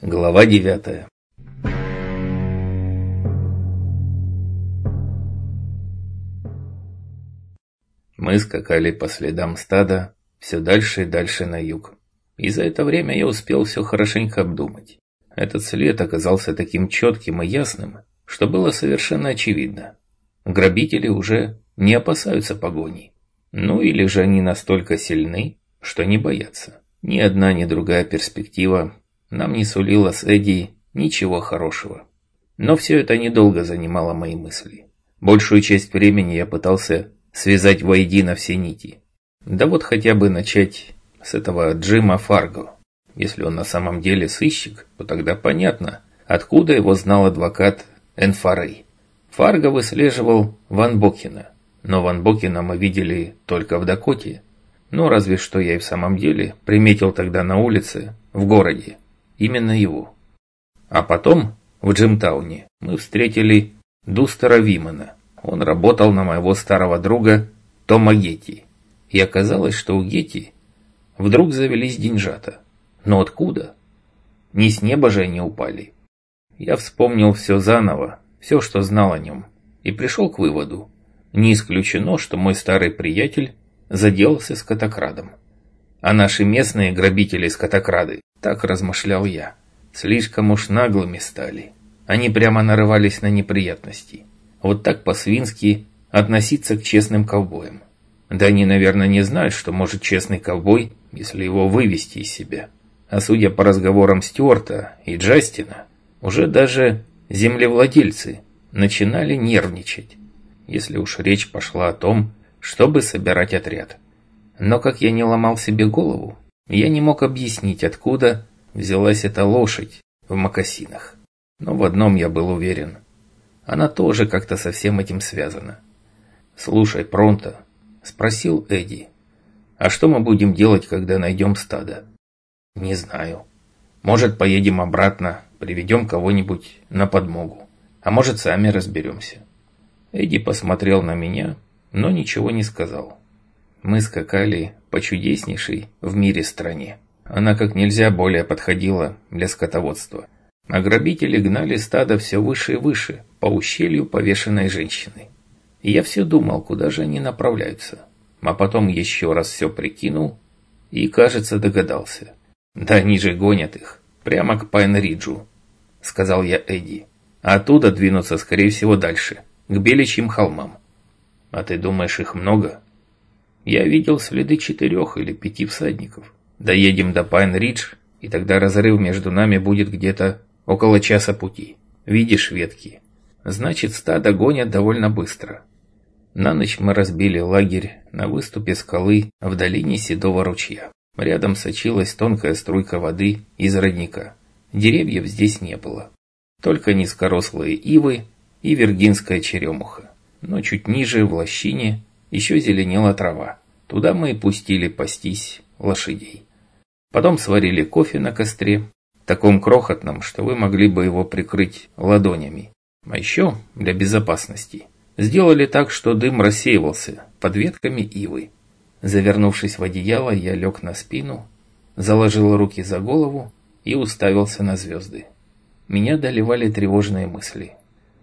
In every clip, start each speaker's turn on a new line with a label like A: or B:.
A: Глава девятая Мы скакали по следам стада все дальше и дальше на юг. И за это время я успел все хорошенько обдумать. Этот след оказался таким четким и ясным, что было совершенно очевидно. Грабители уже не опасаются погони. Ну или же они настолько сильны, что не боятся. Ни одна, ни другая перспектива нам не сулила с Эдди ничего хорошего. Но все это недолго занимало мои мысли. Большую часть времени я пытался связать воедино все нити. Да вот хотя бы начать с этого Джима Фарго. Если он на самом деле сыщик, то тогда понятно, откуда его знал адвокат Энфарей. Фарго выслеживал Ван Бокина, но Ван Бокина мы видели только в Дакоте. Ну, разве что я и в самом деле приметил тогда на улице, в городе, именно его. А потом, в Джимтауне, мы встретили Дустера Вимана. Он работал на моего старого друга Тома Гетти. И оказалось, что у Гетти вдруг завелись деньжата. Но откуда? Не с неба же они упали. Я вспомнил все заново, все, что знал о нем, и пришел к выводу. Не исключено, что мой старый приятель заделался скотокрадом. А наши местные грабители-скотокрады, так размышлял я, слишком уж наглыми стали. Они прямо нарывались на неприятности. Вот так по-свински относиться к честным ковбоям. Да они, наверное, не знают, что может честный ковбой, если его вывести из себя. А судя по разговорам Стюарта и Джастина, уже даже землевладельцы начинали нервничать, если уж речь пошла о том, чтобы собирать отряд. Но как я не ломал себе голову, я не мог объяснить, откуда взялась эта лошадь в мокасинах. Но в одном я был уверен. Она тоже как-то со всем этим связана. «Слушай, Пронто», — спросил Эдди, «а что мы будем делать, когда найдем стадо?» «Не знаю. Может, поедем обратно, приведем кого-нибудь на подмогу. А может, сами разберемся». Эдди посмотрел на меня, но ничего не сказал. Мы скакали по чудеснейшей в мире стране. Она как нельзя более подходила для скотоводства. А грабители гнали стадо все выше и выше, по ущелью повешенной женщины. И я все думал, куда же они направляются. А потом еще раз все прикинул и, кажется, догадался. Да они же гонят их, прямо к Пайн-Риджу, сказал я Эдди. А оттуда двинутся, скорее всего, дальше, к Беличьим холмам. А ты думаешь, их много? Я видел следы четырех или пяти всадников. Доедем до Пайн-Ридж, и тогда разрыв между нами будет где-то около часа пути. Видишь ветки? Значит, стадо гонят довольно быстро. На ночь мы разбили лагерь на выступе скалы в долине Седого ручья. Рядом сочилась тонкая струйка воды из родника. Деревьев здесь не было. Только низкорослые ивы и виргинская черемуха но чуть ниже, в лощине, еще зеленела трава. Туда мы и пустили пастись лошадей. Потом сварили кофе на костре, таком крохотном, что вы могли бы его прикрыть ладонями. А еще, для безопасности, сделали так, что дым рассеивался под ветками ивы. Завернувшись в одеяло, я лег на спину, заложил руки за голову и уставился на звезды. Меня доливали тревожные мысли.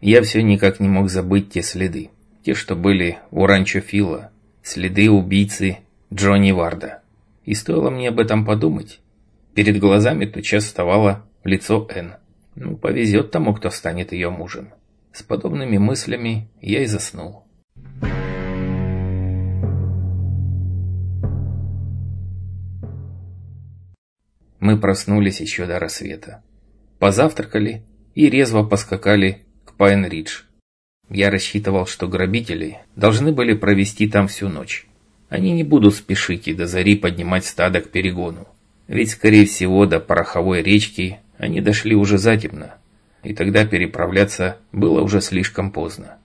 A: Я все никак не мог забыть те следы. Те, что были у ранчо Фила. Следы убийцы Джонни Варда. И стоило мне об этом подумать. Перед глазами тотчас вставало лицо Энн. Ну, повезет тому, кто станет ее мужем. С подобными мыслями я и заснул. Мы проснулись еще до рассвета. Позавтракали и резво поскакали Пайн-Ридж. Я рассчитывал, что грабители должны были провести там всю ночь. Они не будут спешить и до зари поднимать стадо к перегону. Ведь, скорее всего, до пороховой речки они дошли уже затемно, и тогда переправляться было уже слишком поздно.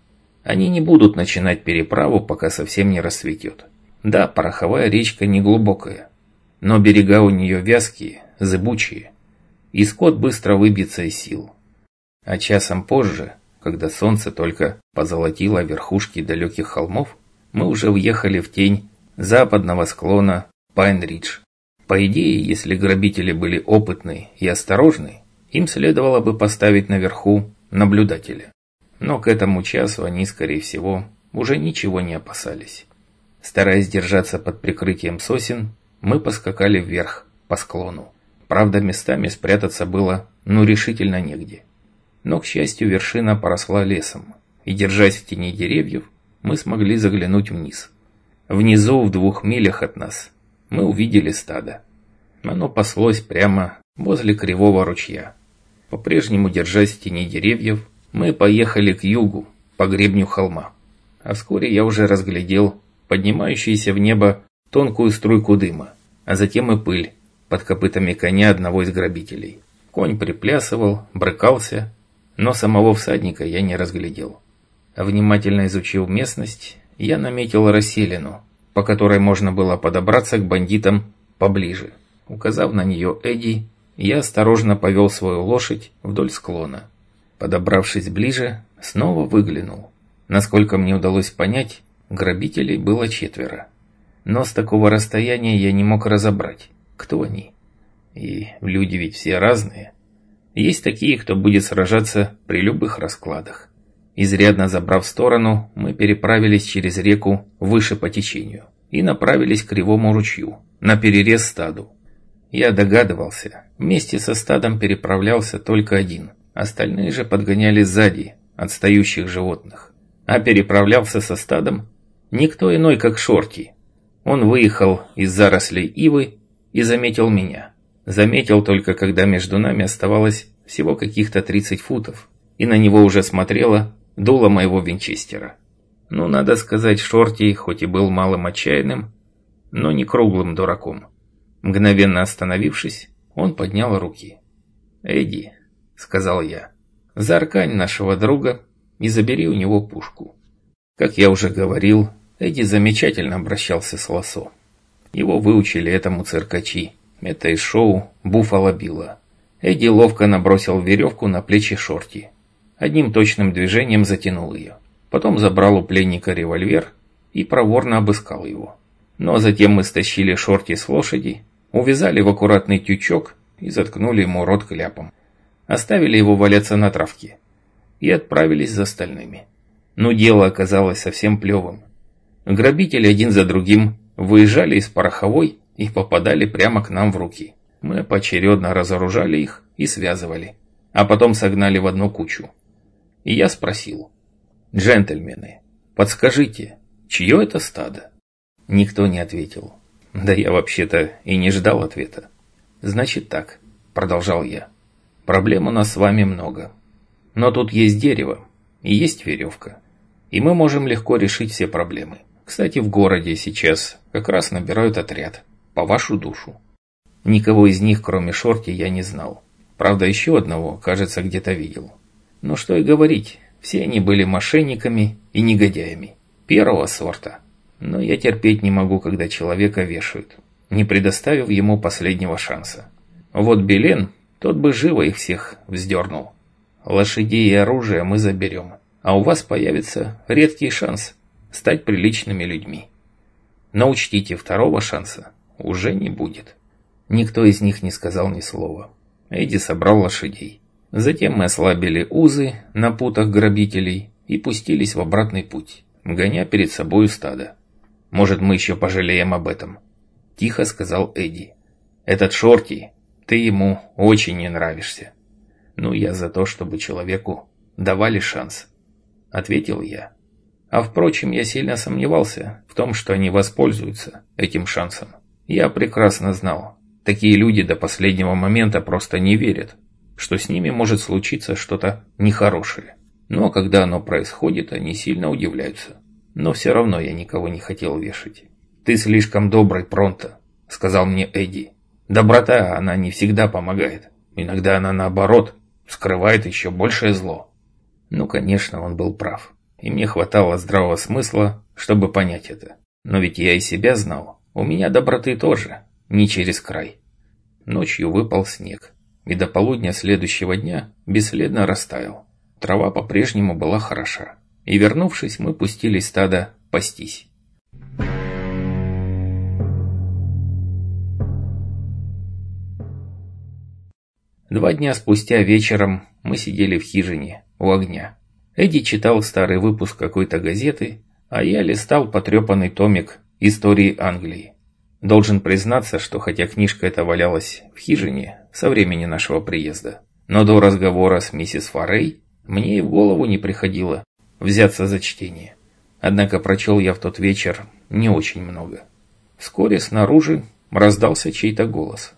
A: Они не будут начинать переправу, пока совсем не рассветет. Да, пороховая речка не глубокая, но берега у нее вязкие, зыбучие, и скот быстро выбьется из сил. А часом позже когда солнце только позолотило верхушки далеких холмов, мы уже въехали в тень западного склона Пайн-Ридж. По идее, если грабители были опытны и осторожны, им следовало бы поставить наверху наблюдателя. Но к этому часу они, скорее всего, уже ничего не опасались. Стараясь держаться под прикрытием сосен, мы поскакали вверх, по склону. Правда, местами спрятаться было, ну, решительно негде. Но, к счастью, вершина поросла лесом, и, держась в тени деревьев, мы смогли заглянуть вниз. Внизу, в двух милях от нас, мы увидели стадо. Оно паслось прямо возле кривого ручья. По-прежнему, держась в тени деревьев, мы поехали к югу, по гребню холма. А вскоре я уже разглядел поднимающуюся в небо тонкую струйку дыма, а затем и пыль под копытами коня одного из грабителей. Конь приплясывал, брыкался, но самого всадника я не разглядел. Внимательно изучив местность, я наметил расселину, по которой можно было подобраться к бандитам поближе. Указав на нее Эдди, я осторожно повел свою лошадь вдоль склона. Подобравшись ближе, снова выглянул. Насколько мне удалось понять, грабителей было четверо. Но с такого расстояния я не мог разобрать, кто они. И люди ведь все разные. Есть такие, кто будет сражаться при любых раскладах. Изрядно забрав сторону, мы переправились через реку выше по течению и направились к кривому ручью, на перерез стаду. Я догадывался, вместе со стадом переправлялся только один, остальные же подгоняли сзади отстающих животных. А переправлялся со стадом никто иной, как Шорти. Он выехал из зарослей ивы и заметил меня. Заметил только, когда между нами оставалось всего каких-то 30 футов, и на него уже смотрела дуло моего винчестера. Ну, надо сказать, Шорти, хоть и был малым отчаянным, но не круглым дураком. Мгновенно остановившись, он поднял руки. «Эдди», — сказал я, — «заркань нашего друга и забери у него пушку». Как я уже говорил, Эдди замечательно обращался с лосо. Его выучили этому циркачи. Это из шоу «Буффало Билла». Эдди ловко набросил веревку на плечи Шорти. Одним точным движением затянул ее. Потом забрал у пленника револьвер и проворно обыскал его. А затем мы стащили Шорти с лошади, увязали в аккуратный тючок и заткнули ему рот кляпом. Оставили его валяться на травке и отправились за остальными. Но дело оказалось совсем плевым. Грабители один за другим выезжали из пороховой и попадали прямо к нам в руки. Мы поочередно разоружали их и связывали, а потом согнали в одну кучу. И я спросил, «Джентльмены, подскажите, чье это стадо?» Никто не ответил. Да я вообще-то и не ждал ответа. «Значит так», — продолжал я, «проблем у нас с вами много. Но тут есть дерево и есть веревка, и мы можем легко решить все проблемы. Кстати, в городе сейчас как раз набирают отряд, по вашу душу. Никого из них, кроме Шорти, я не знал. Правда, еще одного, кажется, где-то видел. Но что и говорить, все они были мошенниками и негодяями. Первого сорта. Но я терпеть не могу, когда человека вешают, не предоставив ему последнего шанса. Вот Белен, тот бы живо их всех вздернул. Лошадей и оружие мы заберем, а у вас появится редкий шанс стать приличными людьми. Но учтите, второго шанса уже не будет. Никто из них не сказал ни слова. Эдди собрал лошадей. Затем мы ослабили узы на путах грабителей и пустились в обратный путь, гоня перед собою стадо. «Может, мы еще пожалеем об этом?» – тихо сказал Эдди. «Этот Шорти, ты ему очень не нравишься». «Ну, я за то, чтобы человеку давали шанс», – ответил я. А впрочем, я сильно сомневался в том, что они воспользуются этим шансом. Я прекрасно знал, такие люди до последнего момента просто не верят, что с ними может случиться что-то нехорошее. Но когда оно происходит, они сильно удивляются. Но все равно я никого не хотел вешать. «Ты слишком добрый, Пронто», — сказал мне Эдди. «Доброта, она не всегда помогает. Иногда она, наоборот, скрывает еще большее зло». Ну, конечно, он был прав. И мне хватало здравого смысла, чтобы понять это. Но ведь я и себя знал. У меня доброты тоже, не через край. Ночью выпал снег и до полудня следующего дня бесследно растаял. Трава по-прежнему была хороша, и, вернувшись, мы пустили стадо пастись. Два дня спустя вечером мы сидели в хижине у огня. Эдди читал старый выпуск какой-то газеты, а я листал потрепанный томик истории Англии. Должен признаться, что хотя книжка эта валялась в хижине со времени нашего приезда, но до разговора с миссис Форей мне и в голову не приходило взяться за чтение. Однако прочел я в тот вечер не очень много. Вскоре снаружи раздался чей-то голос.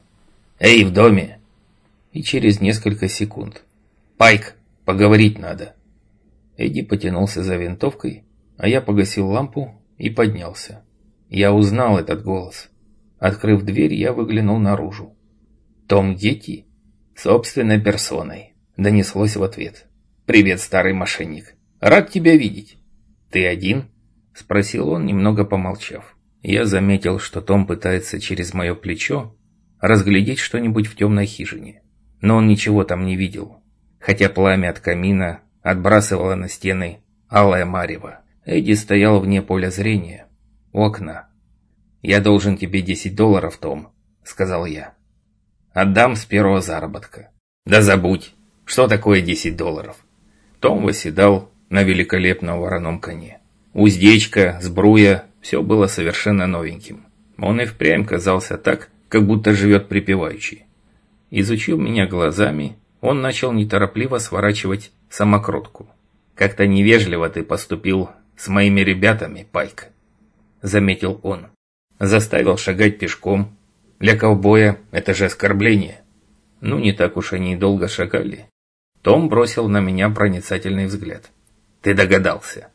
A: «Эй, в доме!» И через несколько секунд. «Пайк, поговорить надо!» Эдди потянулся за винтовкой, а я погасил лампу и поднялся. Я узнал этот голос. Открыв дверь, я выглянул наружу. «Том Гетти?» «Собственной персоной», — донеслось в ответ. «Привет, старый мошенник. Рад тебя видеть». «Ты один?» — спросил он, немного помолчав. Я заметил, что Том пытается через мое плечо разглядеть что-нибудь в темной хижине. Но он ничего там не видел, хотя пламя от камина отбрасывало на стены алое марево. Эдди стоял вне поля зрения, окна. «Я должен тебе 10 долларов, Том», — сказал я. «Отдам с первого заработка». «Да забудь, что такое 10 долларов?» Том восседал на великолепном вороном коне. Уздечка, сбруя, все было совершенно новеньким. Он и впрямь казался так, как будто живет припеваючи. Изучив меня глазами, он начал неторопливо сворачивать самокрутку. «Как-то невежливо ты поступил с моими ребятами, Пайк», — заметил он. «Заставил шагать пешком. Для ковбоя это же оскорбление». Ну, не так уж они и долго шагали. Том бросил на меня проницательный взгляд. «Ты догадался».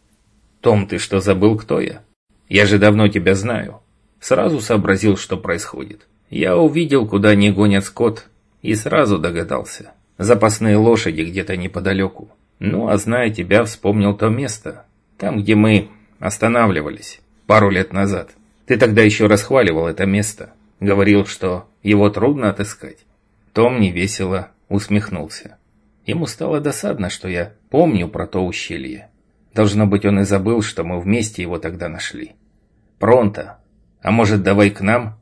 A: «Том, ты что, забыл, кто я? Я же давно тебя знаю». Сразу сообразил, что происходит. Я увидел, куда они гонят скот, и сразу догадался. Запасные лошади где-то неподалеку. Ну, а зная тебя, вспомнил то место. Там, где мы останавливались пару лет назад. Ты тогда еще расхваливал это место. Говорил, что его трудно отыскать. Том невесело усмехнулся. Ему стало досадно, что я помню про то ущелье. Должно быть, он и забыл, что мы вместе его тогда нашли. Пронто. А может, давай к нам?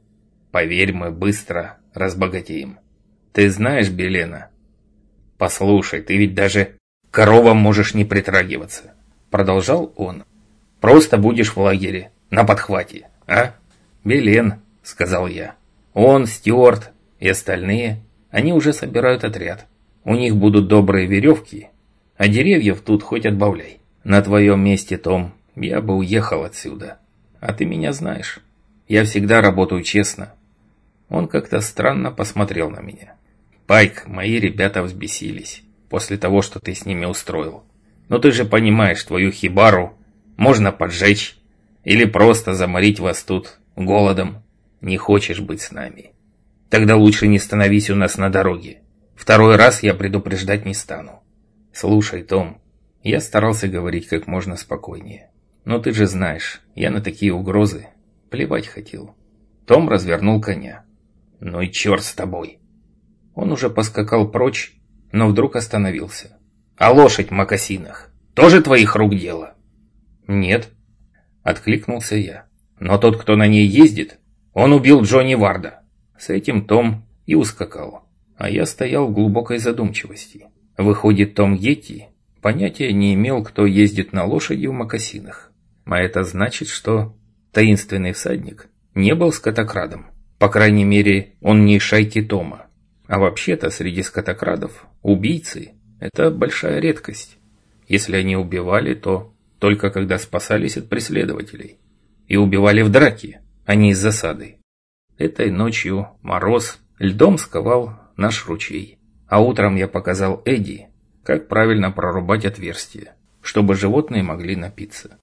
A: Поверь, мы быстро разбогатеем. Ты знаешь Белена? Послушай, ты ведь даже коровам можешь не притрагиваться. Продолжал он. Просто будешь в лагере, на подхвате, а? Белен, сказал я. Он, Стюарт и остальные, они уже собирают отряд. У них будут добрые веревки, а деревьев тут хоть отбавляй. На твоем месте, Том, я бы уехал отсюда. А ты меня знаешь. Я всегда работаю честно. Он как-то странно посмотрел на меня. Пайк, мои ребята взбесились после того, что ты с ними устроил. Но ты же понимаешь, твою хибару можно поджечь или просто заморить вас тут голодом. Не хочешь быть с нами. Тогда лучше не становись у нас на дороге. Второй раз я предупреждать не стану. Слушай, Том, я старался говорить как можно спокойнее. Но ты же знаешь, я на такие угрозы плевать хотел. Том развернул коня. Ну и черт с тобой. Он уже поскакал прочь, но вдруг остановился. А лошадь в мокасинах тоже твоих рук дело? Нет, откликнулся я. Но тот, кто на ней ездит, он убил Джонни Варда. С этим Том и ускакал. А я стоял в глубокой задумчивости. Выходит, Том Йетти понятия не имел, кто ездит на лошади в мокасинах. А это значит, что таинственный всадник не был скотокрадом. По крайней мере, он не шайки Тома. А вообще-то среди скотокрадов убийцы – это большая редкость. Если они убивали, то только когда спасались от преследователей. И убивали в драке, а не из засады. Этой ночью мороз льдом сковал наш ручей. А утром я показал Эдди, как правильно прорубать отверстие, чтобы животные могли напиться.